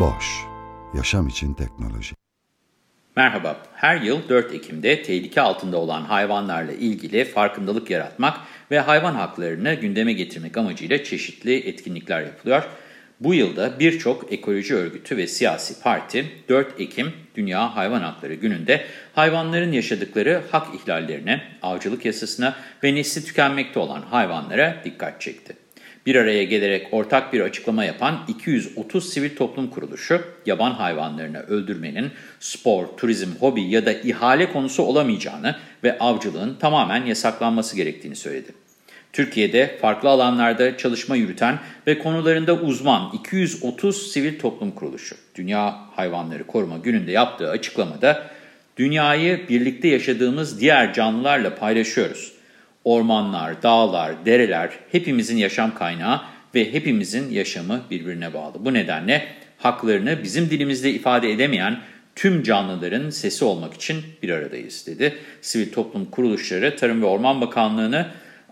Boş, yaşam için teknoloji. Merhaba, her yıl 4 Ekim'de tehlike altında olan hayvanlarla ilgili farkındalık yaratmak ve hayvan haklarını gündeme getirmek amacıyla çeşitli etkinlikler yapılıyor. Bu yılda birçok ekoloji örgütü ve siyasi parti 4 Ekim Dünya Hayvan Hakları Günü'nde hayvanların yaşadıkları hak ihlallerine, avcılık yasasına ve nesli tükenmekte olan hayvanlara dikkat çekti. Bir araya gelerek ortak bir açıklama yapan 230 sivil toplum kuruluşu, yaban hayvanlarını öldürmenin spor, turizm, hobi ya da ihale konusu olamayacağını ve avcılığın tamamen yasaklanması gerektiğini söyledi. Türkiye'de farklı alanlarda çalışma yürüten ve konularında uzman 230 sivil toplum kuruluşu, Dünya Hayvanları Koruma Günü'nde yaptığı açıklamada, dünyayı birlikte yaşadığımız diğer canlılarla paylaşıyoruz. Ormanlar, dağlar, dereler hepimizin yaşam kaynağı ve hepimizin yaşamı birbirine bağlı. Bu nedenle haklarını bizim dilimizde ifade edemeyen tüm canlıların sesi olmak için bir aradayız dedi. Sivil toplum kuruluşları Tarım ve Orman Bakanlığı'nı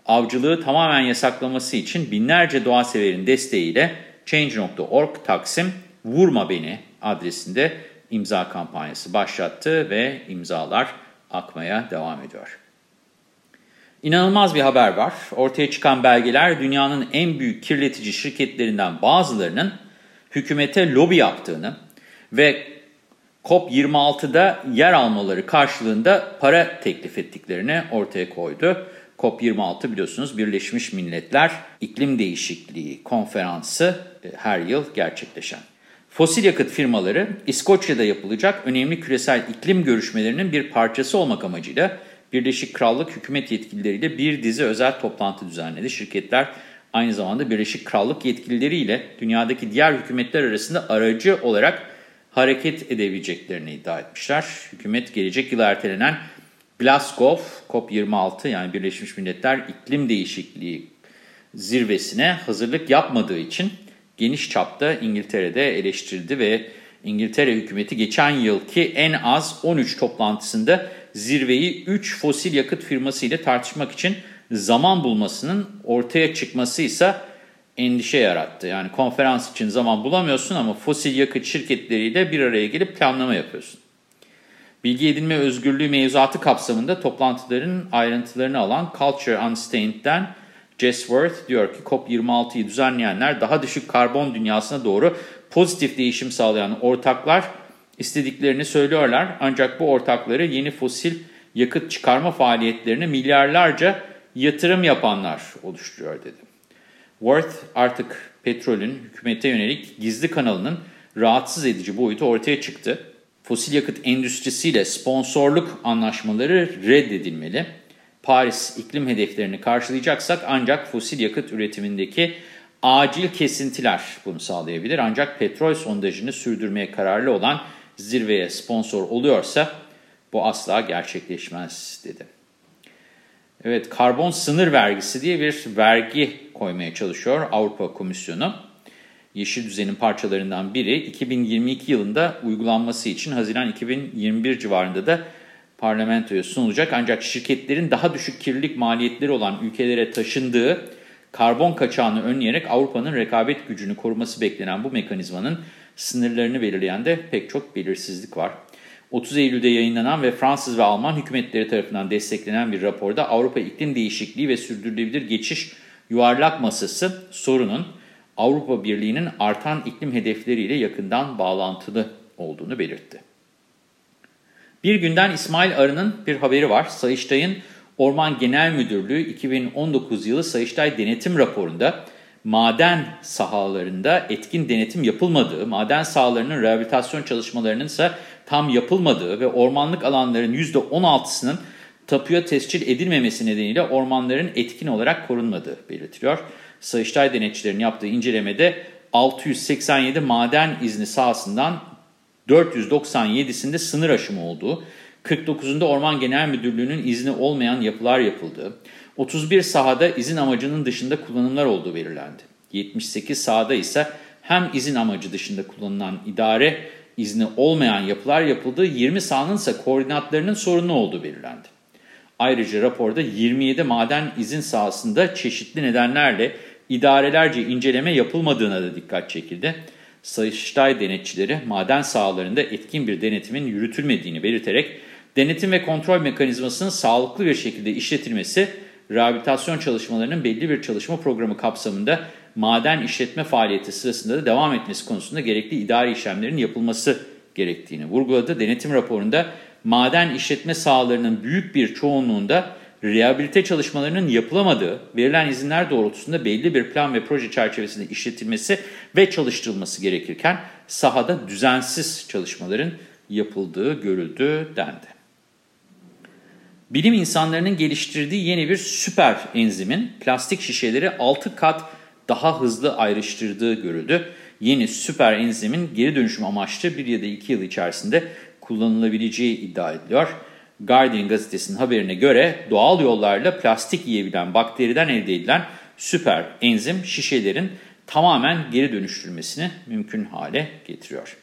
avcılığı tamamen yasaklaması için binlerce doğa severin desteğiyle Change.org Taksim Vurma Beni adresinde imza kampanyası başlattı ve imzalar akmaya devam ediyor. İnanılmaz bir haber var. Ortaya çıkan belgeler dünyanın en büyük kirletici şirketlerinden bazılarının hükümete lobi yaptığını ve COP26'da yer almaları karşılığında para teklif ettiklerini ortaya koydu. COP26 biliyorsunuz Birleşmiş Milletler İklim Değişikliği Konferansı e, her yıl gerçekleşen. Fosil yakıt firmaları İskoçya'da yapılacak önemli küresel iklim görüşmelerinin bir parçası olmak amacıyla Birleşik Krallık hükümet yetkilileriyle bir dizi özel toplantı düzenledi. Şirketler aynı zamanda Birleşik Krallık yetkilileriyle dünyadaki diğer hükümetler arasında aracı olarak hareket edebileceklerini iddia etmişler. Hükümet gelecek yıl ertelenen Glasgow COP26 yani Birleşmiş Milletler İklim Değişikliği zirvesine hazırlık yapmadığı için geniş çapta İngiltere'de eleştirildi ve İngiltere hükümeti geçen yılki en az 13 toplantısında zirveyi 3 fosil yakıt firması ile tartışmak için zaman bulmasının ortaya çıkması ise endişe yarattı. Yani konferans için zaman bulamıyorsun ama fosil yakıt şirketleriyle bir araya gelip planlama yapıyorsun. Bilgi edinme özgürlüğü mevzuatı kapsamında toplantıların ayrıntılarını alan Culture Unstained'den Jess Worth diyor ki COP26'yı düzenleyenler daha düşük karbon dünyasına doğru pozitif değişim sağlayan ortaklar istediklerini söylüyorlar. Ancak bu ortakları yeni fosil yakıt çıkarma faaliyetlerine milyarlarca yatırım yapanlar oluşturuyor dedi. Worth artık petrolün hükümete yönelik gizli kanalının rahatsız edici boyutu ortaya çıktı fosil yakıt endüstrisiyle sponsorluk anlaşmaları reddedilmeli. Paris iklim hedeflerini karşılayacaksak ancak fosil yakıt üretimindeki acil kesintiler bunu sağlayabilir. Ancak petrol sondajını sürdürmeye kararlı olan zirveye sponsor oluyorsa bu asla gerçekleşmez dedi. Evet karbon sınır vergisi diye bir vergi koymaya çalışıyor Avrupa Komisyonu. Yeşil Düzen'in parçalarından biri 2022 yılında uygulanması için Haziran 2021 civarında da parlamentoya sunulacak. Ancak şirketlerin daha düşük kirlilik maliyetleri olan ülkelere taşındığı karbon kaçağını önleyerek Avrupa'nın rekabet gücünü koruması beklenen bu mekanizmanın sınırlarını belirleyen de pek çok belirsizlik var. 30 Eylül'de yayınlanan ve Fransız ve Alman hükümetleri tarafından desteklenen bir raporda Avrupa İklim Değişikliği ve Sürdürülebilir Geçiş Yuvarlak Masası sorunun Avrupa Birliği'nin artan iklim hedefleriyle yakından bağlantılı olduğunu belirtti. Bir günden İsmail Arı'nın bir haberi var. Sayıştay'ın Orman Genel Müdürlüğü 2019 yılı Sayıştay denetim raporunda maden sahalarında etkin denetim yapılmadığı, maden sahalarının rehabilitasyon çalışmalarının ise tam yapılmadığı ve ormanlık alanların %16'sının tapuya tescil edilmemesi nedeniyle ormanların etkin olarak korunmadığı belirtiliyor. Sayıştay denetçilerin yaptığı incelemede 687 maden izni sahasından 497'sinde sınır aşımı olduğu, 49'unda Orman Genel Müdürlüğü'nün izni olmayan yapılar yapıldığı, 31 sahada izin amacının dışında kullanımlar olduğu belirlendi. 78 sahada ise hem izin amacı dışında kullanılan idare izni olmayan yapılar yapıldığı 20 sahanın ise koordinatlarının sorunlu olduğu belirlendi. Ayrıca raporda 27 maden izin sahasında çeşitli nedenlerle idarelerce inceleme yapılmadığına da dikkat çekildi. Sayıştay denetçileri maden sahalarında etkin bir denetimin yürütülmediğini belirterek denetim ve kontrol mekanizmasının sağlıklı bir şekilde işletilmesi, rehabilitasyon çalışmalarının belli bir çalışma programı kapsamında maden işletme faaliyeti sırasında da devam etmesi konusunda gerekli idari işlemlerin yapılması gerektiğini vurguladı. Denetim raporunda maden işletme sahalarının büyük bir çoğunluğunda rehabilite çalışmalarının yapılamadığı, verilen izinler doğrultusunda belli bir plan ve proje çerçevesinde işletilmesi ve çalıştırılması gerekirken sahada düzensiz çalışmaların yapıldığı görüldü dendi. Bilim insanlarının geliştirdiği yeni bir süper enzimin plastik şişeleri 6 kat daha hızlı ayrıştırdığı görüldü. Yeni süper enzimin geri dönüşüm amaçlı bir ya da iki yıl içerisinde kullanılabileceği iddia ediliyor. Guardian gazetesinin haberine göre doğal yollarla plastik yiyebilen bakteriden elde edilen süper enzim şişelerin tamamen geri dönüştürülmesini mümkün hale getiriyor.